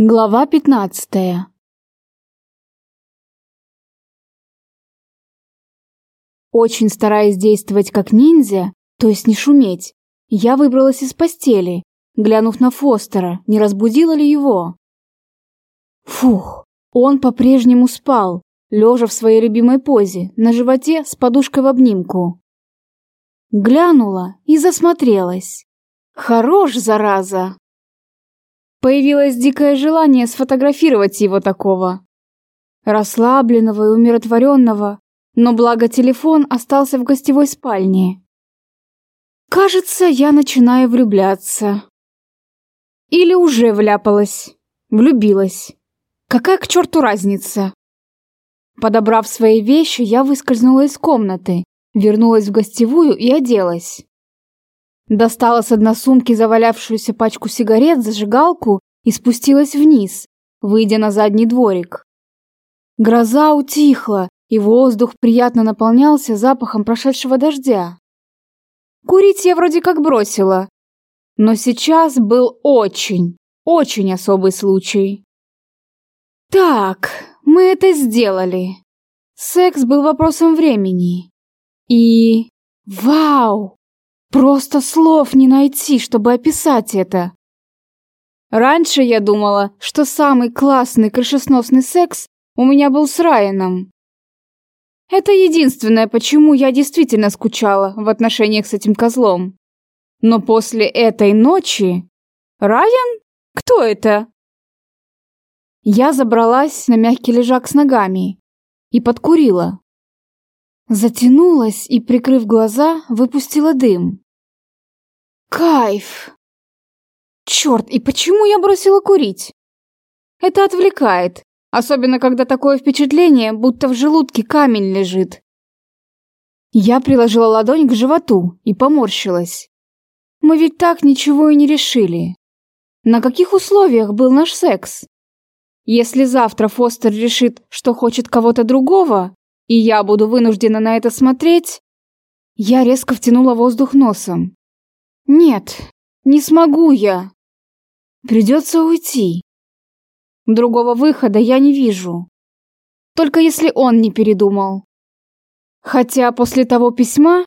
Глава пятнадцатая Очень стараясь действовать как ниндзя, то есть не шуметь, я выбралась из постели, глянув на Фостера, не разбудила ли его. Фух, он по-прежнему спал, лежа в своей любимой позе, на животе с подушкой в обнимку. Глянула и засмотрелась. Хорош, зараза! Появилось дикое желание сфотографировать его такого. Расслабленного и умиротворенного, но благо телефон остался в гостевой спальне. Кажется, я начинаю влюбляться. Или уже вляпалась, влюбилась. Какая к черту разница? Подобрав свои вещи, я выскользнула из комнаты, вернулась в гостевую и оделась. Достала с односумки завалявшуюся пачку сигарет, зажигалку и спустилась вниз, выйдя на задний дворик. Гроза утихла, и воздух приятно наполнялся запахом прошедшего дождя. Курить я вроде как бросила, но сейчас был очень, очень особый случай. Так, мы это сделали. Секс был вопросом времени. И... Вау! Просто слов не найти, чтобы описать это. Раньше я думала, что самый классный крышесносный секс у меня был с Райаном. Это единственное, почему я действительно скучала в отношениях с этим козлом. Но после этой ночи... Райан? Кто это? Я забралась на мягкий лежак с ногами и подкурила. Затянулась и, прикрыв глаза, выпустила дым. Кайф! Черт, и почему я бросила курить? Это отвлекает, особенно когда такое впечатление, будто в желудке камень лежит. Я приложила ладонь к животу и поморщилась. Мы ведь так ничего и не решили. На каких условиях был наш секс? Если завтра Фостер решит, что хочет кого-то другого, и я буду вынуждена на это смотреть, я резко втянула воздух носом. Нет, не смогу я. Придется уйти. Другого выхода я не вижу. Только если он не передумал. Хотя после того письма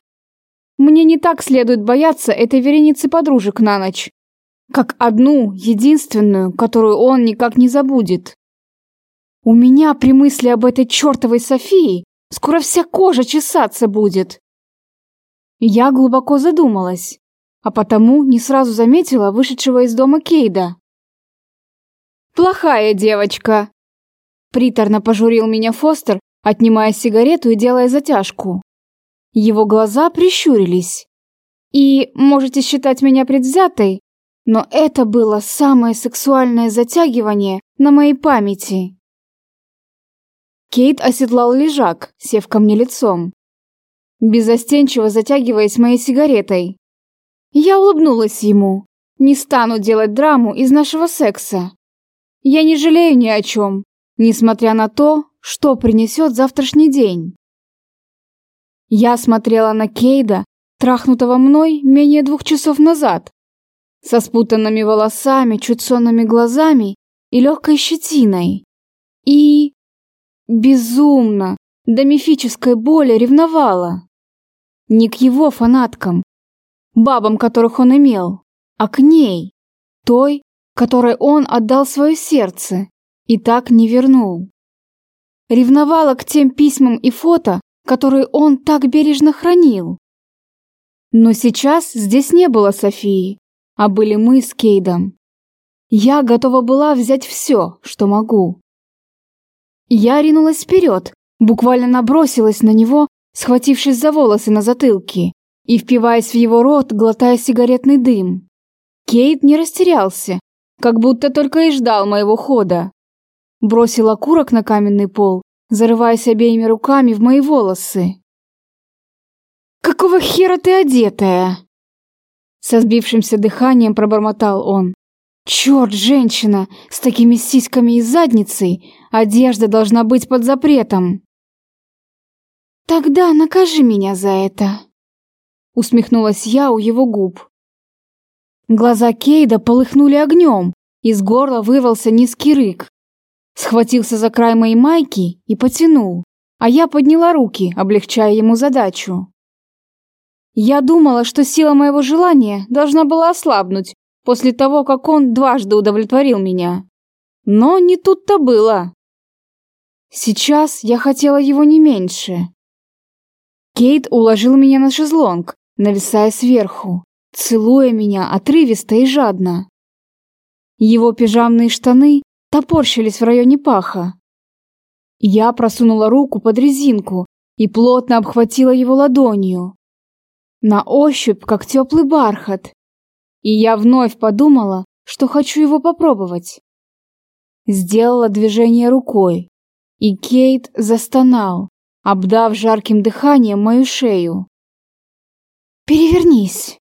мне не так следует бояться этой вереницы подружек на ночь, как одну, единственную, которую он никак не забудет. У меня при мысли об этой чертовой Софии Скоро вся кожа чесаться будет. Я глубоко задумалась, а потому не сразу заметила вышедшего из дома Кейда. «Плохая девочка!» Приторно пожурил меня Фостер, отнимая сигарету и делая затяжку. Его глаза прищурились. И можете считать меня предвзятой, но это было самое сексуальное затягивание на моей памяти. Кейт оседлал лежак, сев ко мне лицом, безостенчиво затягиваясь моей сигаретой. Я улыбнулась ему. Не стану делать драму из нашего секса. Я не жалею ни о чем, несмотря на то, что принесет завтрашний день. Я смотрела на Кейда, трахнутого мной менее двух часов назад, со спутанными волосами, чуть сонными глазами и легкой щетиной. И Безумно, до мифической боли ревновала. Не к его фанаткам, бабам, которых он имел, а к ней, той, которой он отдал свое сердце и так не вернул. Ревновала к тем письмам и фото, которые он так бережно хранил. Но сейчас здесь не было Софии, а были мы с Кейдом. Я готова была взять все, что могу. Я ринулась вперед, буквально набросилась на него, схватившись за волосы на затылке и впиваясь в его рот, глотая сигаретный дым. Кейт не растерялся, как будто только и ждал моего хода. Бросил окурок на каменный пол, зарываясь обеими руками в мои волосы. «Какого хера ты одетая?» Со сбившимся дыханием пробормотал он. «Черт, женщина, с такими сиськами и задницей Одежда должна быть под запретом. Тогда накажи меня за это. Усмехнулась я у его губ. Глаза Кейда полыхнули огнем, Из горла вырвался низкий рык. Схватился за край моей майки и потянул, а я подняла руки, облегчая ему задачу. Я думала, что сила моего желания должна была ослабнуть после того, как он дважды удовлетворил меня. Но не тут-то было. Сейчас я хотела его не меньше. Кейт уложил меня на шезлонг, нависая сверху, целуя меня отрывисто и жадно. Его пижамные штаны топорщились в районе паха. Я просунула руку под резинку и плотно обхватила его ладонью. На ощупь, как теплый бархат. И я вновь подумала, что хочу его попробовать. Сделала движение рукой, и Кейт застонал, обдав жарким дыханием мою шею. «Перевернись!»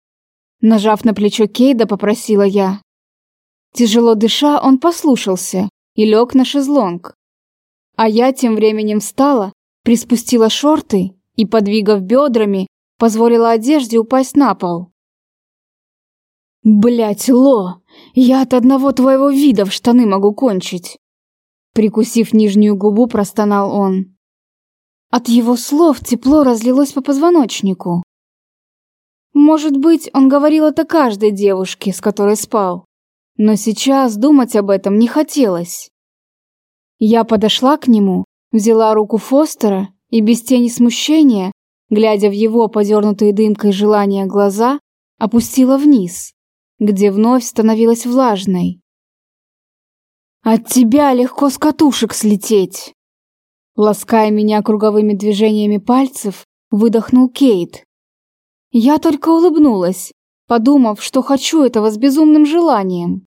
Нажав на плечо Кейда, попросила я. Тяжело дыша, он послушался и лег на шезлонг. А я тем временем встала, приспустила шорты и, подвигав бедрами, позволила одежде упасть на пол. Блять, Ло, я от одного твоего вида в штаны могу кончить!» Прикусив нижнюю губу, простонал он. От его слов тепло разлилось по позвоночнику. Может быть, он говорил это каждой девушке, с которой спал. Но сейчас думать об этом не хотелось. Я подошла к нему, взяла руку Фостера и без тени смущения, глядя в его подернутые дымкой желания глаза, опустила вниз, где вновь становилась влажной. «От тебя легко с катушек слететь!» Лаская меня круговыми движениями пальцев, выдохнул Кейт. Я только улыбнулась, подумав, что хочу этого с безумным желанием.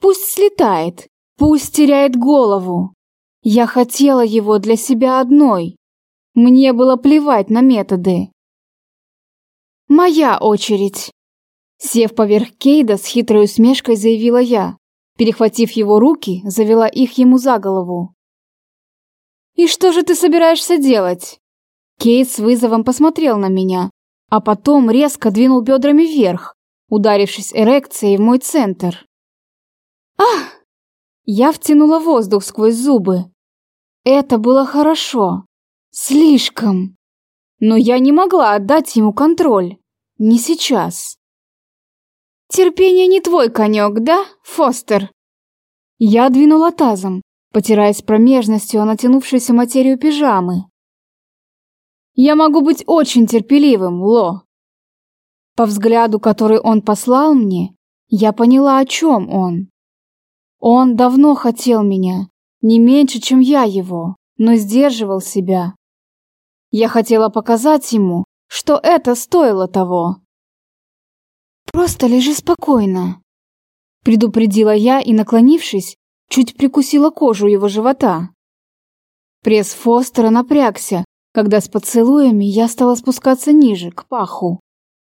Пусть слетает, пусть теряет голову. Я хотела его для себя одной. Мне было плевать на методы. Моя очередь. Сев поверх Кейда, с хитрой усмешкой заявила я. Перехватив его руки, завела их ему за голову. «И что же ты собираешься делать?» Кейт с вызовом посмотрел на меня, а потом резко двинул бедрами вверх, ударившись эрекцией в мой центр. Ах! Я втянула воздух сквозь зубы. Это было хорошо. Слишком. Но я не могла отдать ему контроль. Не сейчас. Терпение не твой конек, да, Фостер? Я двинула тазом, потираясь промежностью о натянувшуюся материю пижамы. Я могу быть очень терпеливым, Ло. По взгляду, который он послал мне, я поняла, о чем он. Он давно хотел меня, не меньше, чем я его, но сдерживал себя. Я хотела показать ему, что это стоило того. «Просто лежи спокойно», — предупредила я и, наклонившись, чуть прикусила кожу его живота. Пресс Фостера напрягся, когда с поцелуями я стала спускаться ниже, к паху,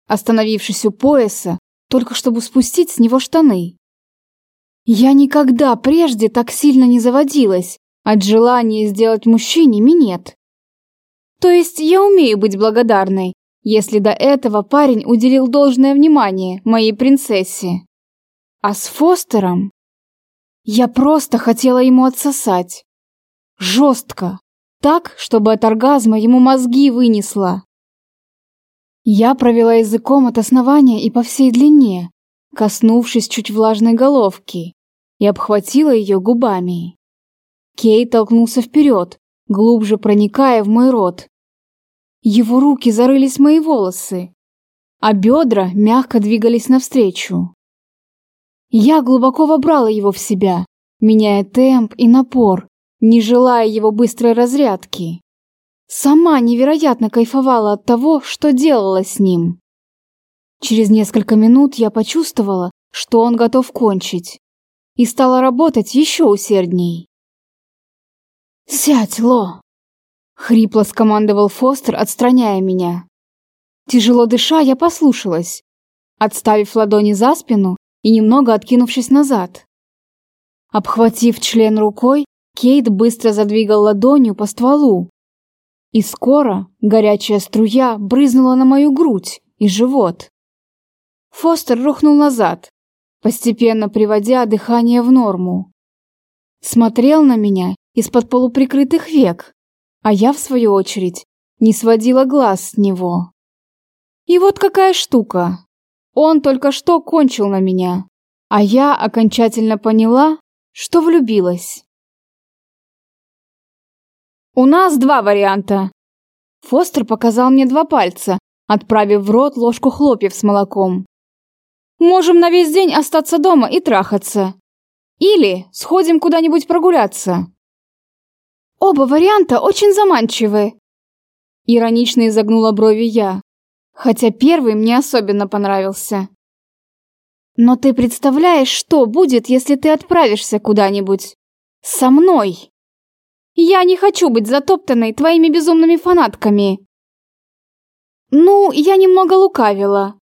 остановившись у пояса, только чтобы спустить с него штаны. Я никогда прежде так сильно не заводилась от желания сделать мужчине минет. То есть я умею быть благодарной, если до этого парень уделил должное внимание моей принцессе. А с Фостером я просто хотела ему отсосать. Жестко. Так, чтобы от оргазма ему мозги вынесло. Я провела языком от основания и по всей длине, коснувшись чуть влажной головки и обхватила ее губами. Кей толкнулся вперед, глубже проникая в мой рот. Его руки зарылись в мои волосы, а бедра мягко двигались навстречу. Я глубоко вобрала его в себя, меняя темп и напор, не желая его быстрой разрядки. Сама невероятно кайфовала от того, что делала с ним. Через несколько минут я почувствовала, что он готов кончить, и стала работать еще усердней. «Сядь, Ло!» — хрипло скомандовал Фостер, отстраняя меня. Тяжело дыша, я послушалась, отставив ладони за спину и немного откинувшись назад. Обхватив член рукой, Кейт быстро задвигал ладонью по стволу. И скоро горячая струя брызнула на мою грудь и живот. Фостер рухнул назад, постепенно приводя дыхание в норму. Смотрел на меня из-под полуприкрытых век, а я, в свою очередь, не сводила глаз с него. И вот какая штука. Он только что кончил на меня, а я окончательно поняла, что влюбилась. «У нас два варианта». Фостер показал мне два пальца, отправив в рот ложку хлопьев с молоком. «Можем на весь день остаться дома и трахаться. Или сходим куда-нибудь прогуляться». «Оба варианта очень заманчивы», — иронично изогнула брови я, хотя первый мне особенно понравился. «Но ты представляешь, что будет, если ты отправишься куда-нибудь? Со мной!» «Я не хочу быть затоптанной твоими безумными фанатками!» Ну, я немного лукавила.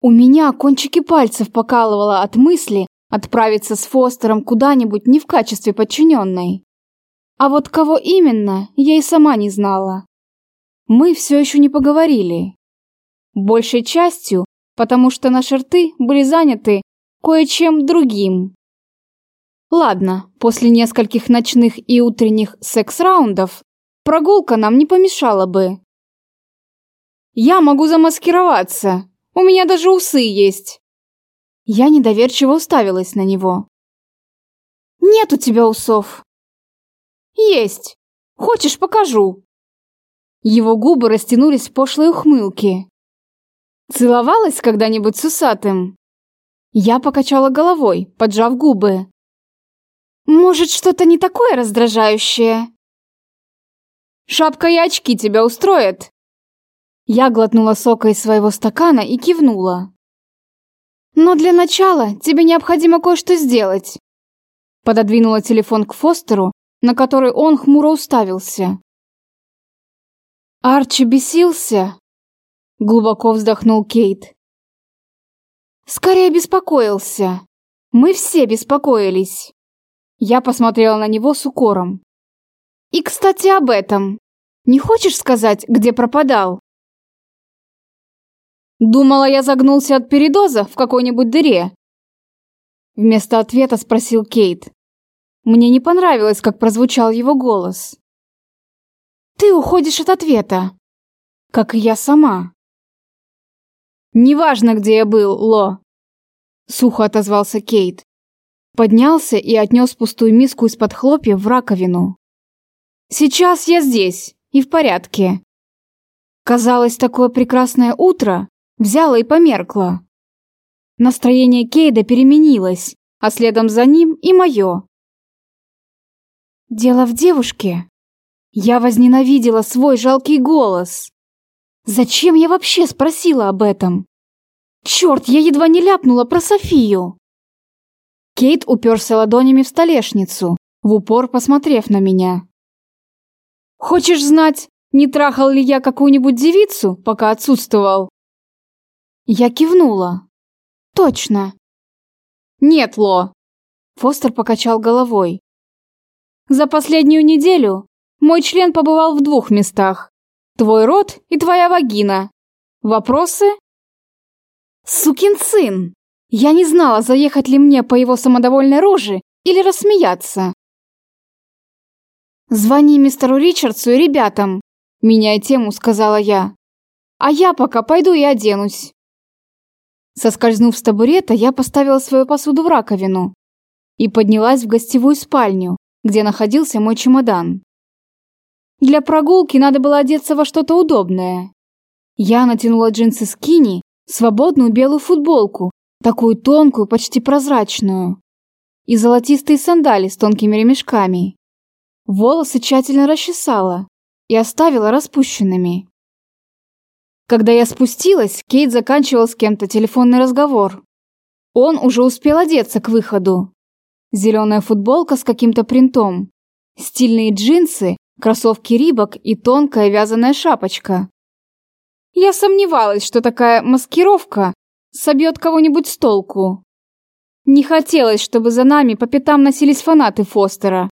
У меня кончики пальцев покалывало от мысли отправиться с Фостером куда-нибудь не в качестве подчиненной. А вот кого именно, я и сама не знала. Мы все еще не поговорили. Большей частью, потому что наши рты были заняты кое-чем другим. Ладно, после нескольких ночных и утренних секс-раундов прогулка нам не помешала бы. Я могу замаскироваться. У меня даже усы есть. Я недоверчиво уставилась на него. Нет у тебя усов. Есть. Хочешь, покажу. Его губы растянулись в пошлой ухмылке. Целовалась когда-нибудь с усатым? Я покачала головой, поджав губы. Может, что-то не такое раздражающее? Шапка и очки тебя устроят? Я глотнула сока из своего стакана и кивнула. «Но для начала тебе необходимо кое-что сделать». Пододвинула телефон к Фостеру, на который он хмуро уставился. Арчи бесился. Глубоко вздохнул Кейт. Скорее беспокоился. Мы все беспокоились. Я посмотрела на него с укором. И, кстати, об этом. Не хочешь сказать, где пропадал? Думала, я загнулся от передоза в какой-нибудь дыре. Вместо ответа спросил Кейт. Мне не понравилось, как прозвучал его голос. Ты уходишь от ответа, как и я сама. Неважно, где я был, Ло. Сухо отозвался Кейт. Поднялся и отнес пустую миску из-под хлопьев в раковину. Сейчас я здесь и в порядке. Казалось, такое прекрасное утро взяла и померкла. Настроение Кейда переменилось, а следом за ним и мое. Дело в девушке. Я возненавидела свой жалкий голос. Зачем я вообще спросила об этом? Черт, я едва не ляпнула про Софию. Кейт уперся ладонями в столешницу, в упор посмотрев на меня. «Хочешь знать, не трахал ли я какую-нибудь девицу, пока отсутствовал?» Я кивнула. Точно. Нет, Ло. Фостер покачал головой. За последнюю неделю мой член побывал в двух местах. Твой рот и твоя вагина. Вопросы? Сукин сын! Я не знала, заехать ли мне по его самодовольной роже или рассмеяться. «Звони мистеру Ричардсу и ребятам», — меняя тему, сказала я. «А я пока пойду и оденусь». Соскользнув с табурета, я поставила свою посуду в раковину и поднялась в гостевую спальню, где находился мой чемодан. Для прогулки надо было одеться во что-то удобное. Я натянула джинсы скини, свободную белую футболку, такую тонкую, почти прозрачную, и золотистые сандали с тонкими ремешками. Волосы тщательно расчесала и оставила распущенными. Когда я спустилась, Кейт заканчивал с кем-то телефонный разговор. Он уже успел одеться к выходу. Зеленая футболка с каким-то принтом, стильные джинсы, кроссовки Рибок и тонкая вязаная шапочка. Я сомневалась, что такая маскировка собьет кого-нибудь с толку. Не хотелось, чтобы за нами по пятам носились фанаты Фостера,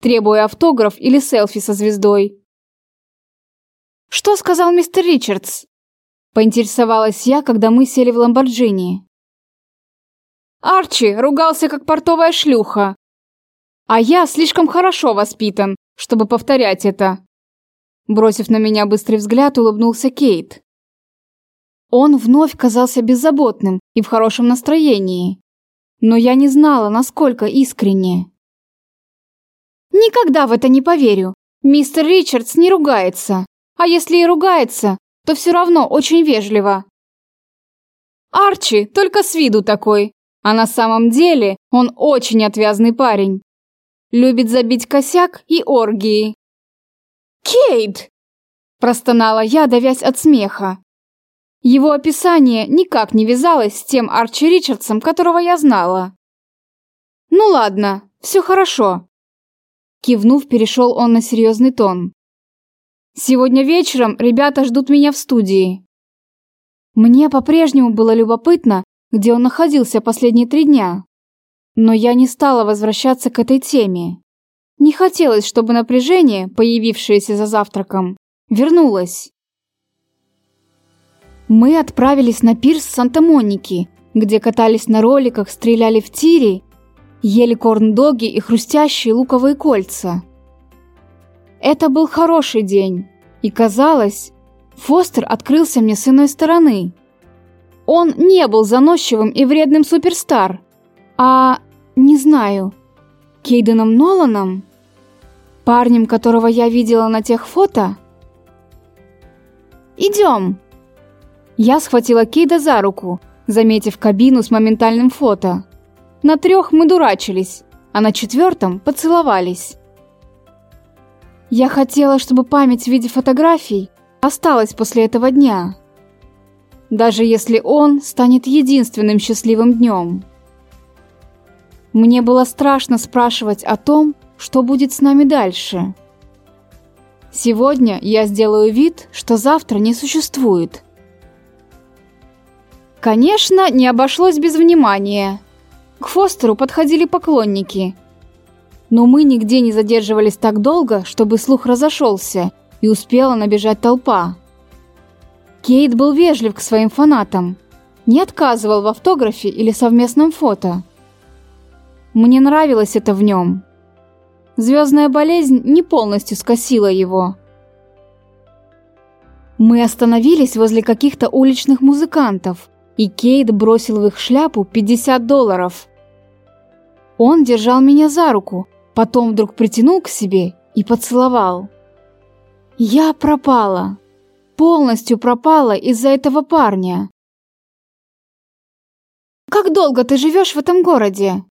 требуя автограф или селфи со звездой. «Что сказал мистер Ричардс?» Поинтересовалась я, когда мы сели в Ламборджини. Арчи ругался как портовая шлюха. А я слишком хорошо воспитан, чтобы повторять это. Бросив на меня быстрый взгляд, улыбнулся Кейт. Он вновь казался беззаботным и в хорошем настроении. Но я не знала, насколько искренне. Никогда в это не поверю. Мистер Ричардс не ругается. А если и ругается, то все равно очень вежливо. Арчи только с виду такой, а на самом деле он очень отвязный парень. Любит забить косяк и оргии. «Кейт!» – простонала я, давясь от смеха. Его описание никак не вязалось с тем Арчи Ричардсом, которого я знала. «Ну ладно, все хорошо». Кивнув, перешел он на серьезный тон. «Сегодня вечером ребята ждут меня в студии». Мне по-прежнему было любопытно, где он находился последние три дня. Но я не стала возвращаться к этой теме. Не хотелось, чтобы напряжение, появившееся за завтраком, вернулось. Мы отправились на пирс Санта-Моники, где катались на роликах, стреляли в тире, ели корн-доги и хрустящие луковые кольца. Это был хороший день, и казалось, Фостер открылся мне с иной стороны. Он не был заносчивым и вредным суперстар, а, не знаю, Кейденом Ноланом? Парнем, которого я видела на тех фото? «Идем!» Я схватила Кейда за руку, заметив кабину с моментальным фото. На трех мы дурачились, а на четвертом поцеловались. Я хотела, чтобы память в виде фотографий осталась после этого дня. Даже если он станет единственным счастливым днем. Мне было страшно спрашивать о том, что будет с нами дальше. Сегодня я сделаю вид, что завтра не существует. Конечно, не обошлось без внимания. К Фостеру подходили поклонники. Но мы нигде не задерживались так долго, чтобы слух разошелся, и успела набежать толпа. Кейт был вежлив к своим фанатам, не отказывал в автографе или совместном фото. Мне нравилось это в нем. Звездная болезнь не полностью скосила его. Мы остановились возле каких-то уличных музыкантов, и Кейт бросил в их шляпу 50 долларов. Он держал меня за руку, потом вдруг притянул к себе и поцеловал. Я пропала. Полностью пропала из-за этого парня. «Как долго ты живешь в этом городе?»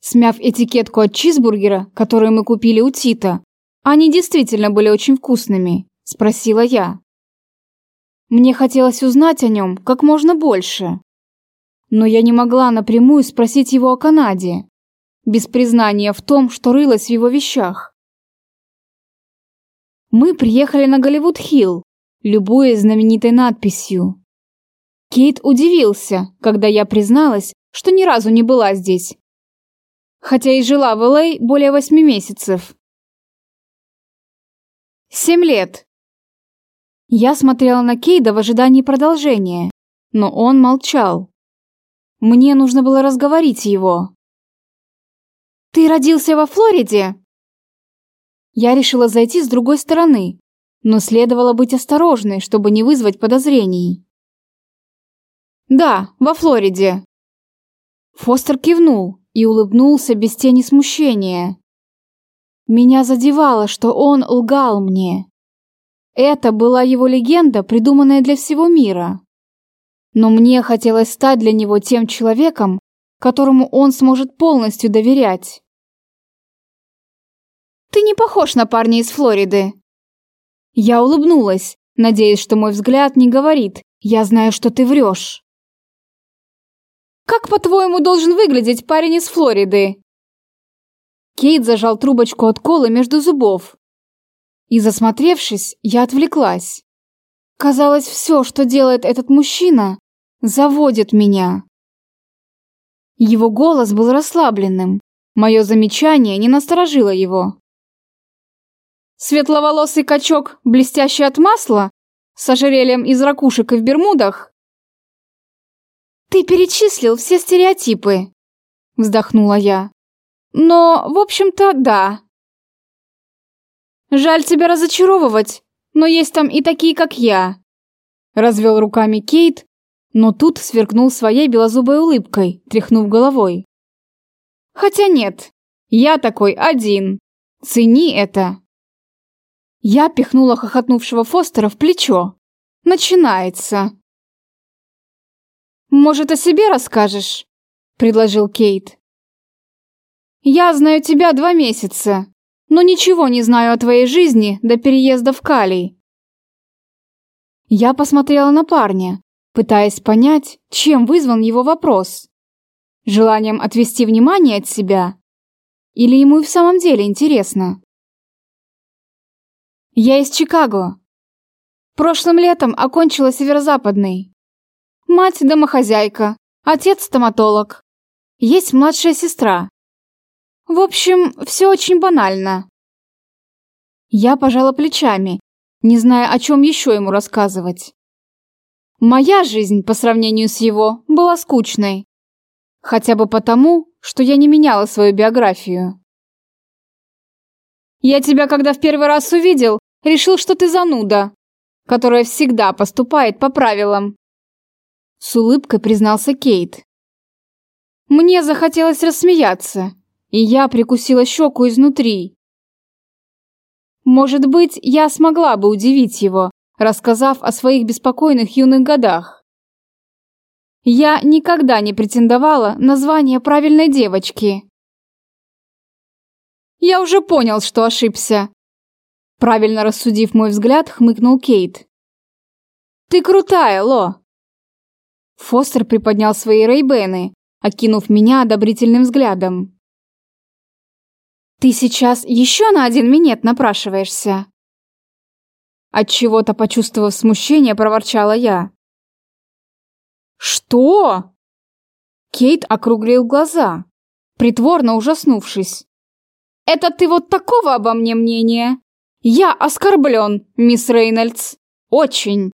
Смяв этикетку от чизбургера, который мы купили у Тита, они действительно были очень вкусными, спросила я. Мне хотелось узнать о нем как можно больше. Но я не могла напрямую спросить его о Канаде, без признания в том, что рылась в его вещах. Мы приехали на Голливуд-Хилл, любуясь знаменитой надписью. Кейт удивился, когда я призналась, что ни разу не была здесь. Хотя и жила в Л.А. более восьми месяцев. Семь лет. Я смотрела на Кейда в ожидании продолжения, но он молчал. Мне нужно было разговорить его. «Ты родился во Флориде?» Я решила зайти с другой стороны, но следовало быть осторожной, чтобы не вызвать подозрений. «Да, во Флориде». Фостер кивнул и улыбнулся без тени смущения. Меня задевало, что он лгал мне. Это была его легенда, придуманная для всего мира. Но мне хотелось стать для него тем человеком, которому он сможет полностью доверять. «Ты не похож на парня из Флориды!» Я улыбнулась, надеясь, что мой взгляд не говорит «Я знаю, что ты врешь». «Как, по-твоему, должен выглядеть парень из Флориды?» Кейт зажал трубочку от колы между зубов и засмотревшись, я отвлеклась. Казалось, все, что делает этот мужчина, заводит меня. Его голос был расслабленным. Мое замечание не насторожило его. Светловолосый качок, блестящий от масла, с ожерельем из ракушек и в бермудах? Ты перечислил все стереотипы, вздохнула я. Но, в общем-то, да. Жаль тебя разочаровывать, но есть там и такие, как я. Развел руками Кейт, но тут сверкнул своей белозубой улыбкой, тряхнув головой. Хотя нет, я такой один. Цени это. Я пихнула хохотнувшего Фостера в плечо. Начинается. «Может, о себе расскажешь?» — предложил Кейт. «Я знаю тебя два месяца, но ничего не знаю о твоей жизни до переезда в Калий». Я посмотрела на парня, пытаясь понять, чем вызван его вопрос. Желанием отвести внимание от себя? Или ему и в самом деле интересно? Я из Чикаго. Прошлым летом окончила северо-западный. Мать домохозяйка, отец стоматолог. Есть младшая сестра. В общем, все очень банально. Я пожала плечами, не зная, о чем еще ему рассказывать. Моя жизнь, по сравнению с его, была скучной. Хотя бы потому, что я не меняла свою биографию. Я тебя, когда в первый раз увидел, решил, что ты зануда, которая всегда поступает по правилам. С улыбкой признался Кейт. Мне захотелось рассмеяться, и я прикусила щеку изнутри. Может быть, я смогла бы удивить его, рассказав о своих беспокойных юных годах. Я никогда не претендовала на звание правильной девочки. Я уже понял, что ошибся. Правильно рассудив мой взгляд, хмыкнул Кейт. Ты крутая, Ло. Фостер приподнял свои рейбены, окинув меня одобрительным взглядом. Ты сейчас еще на один минет напрашиваешься? От чего-то почувствовав смущение, проворчала я. Что? Кейт округлил глаза, притворно ужаснувшись. Это ты вот такого обо мне мнения? Я оскорблен, мисс Рейнольдс. Очень.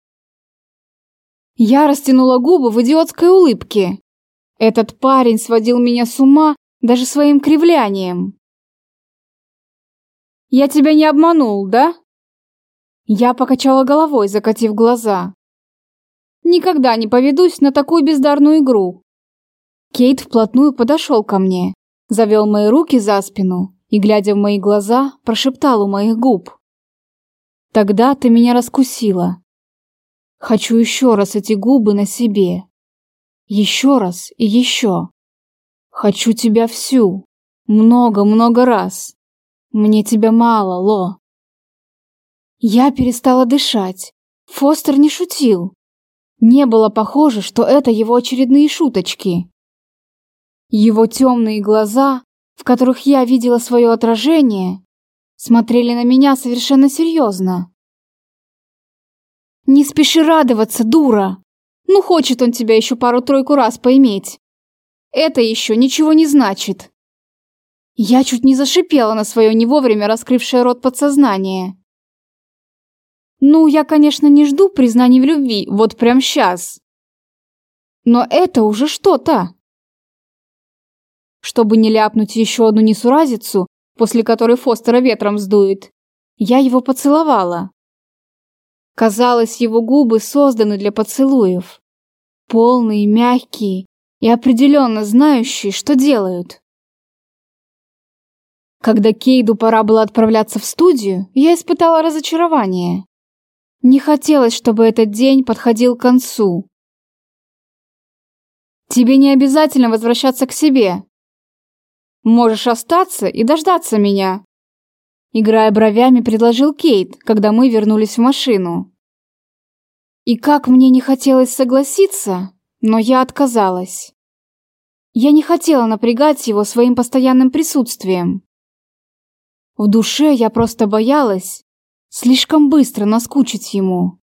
Я растянула губы в идиотской улыбке. Этот парень сводил меня с ума даже своим кривлянием. Я тебя не обманул, да? Я покачала головой, закатив глаза. Никогда не поведусь на такую бездарную игру. Кейт вплотную подошел ко мне, завел мои руки за спину и, глядя в мои глаза, прошептал у моих губ. «Тогда ты меня раскусила. Хочу еще раз эти губы на себе. Еще раз и еще. Хочу тебя всю. Много-много раз. Мне тебя мало, Ло». Я перестала дышать. Фостер не шутил. Не было похоже, что это его очередные шуточки. Его темные глаза в которых я видела свое отражение, смотрели на меня совершенно серьезно. «Не спеши радоваться, дура! Ну, хочет он тебя еще пару-тройку раз поиметь. Это еще ничего не значит». Я чуть не зашипела на свое не вовремя раскрывшее рот подсознание. Ну, я, конечно, не жду признаний в любви, вот прям сейчас. Но это уже что-то. Чтобы не ляпнуть еще одну несуразицу, после которой Фостера ветром сдует, я его поцеловала. Казалось, его губы созданы для поцелуев. Полные, мягкие и определенно знающие, что делают. Когда Кейду пора было отправляться в студию, я испытала разочарование. Не хотелось, чтобы этот день подходил к концу. «Тебе не обязательно возвращаться к себе», Можешь остаться и дождаться меня. Играя бровями, предложил Кейт, когда мы вернулись в машину. И как мне не хотелось согласиться, но я отказалась. Я не хотела напрягать его своим постоянным присутствием. В душе я просто боялась слишком быстро наскучить ему.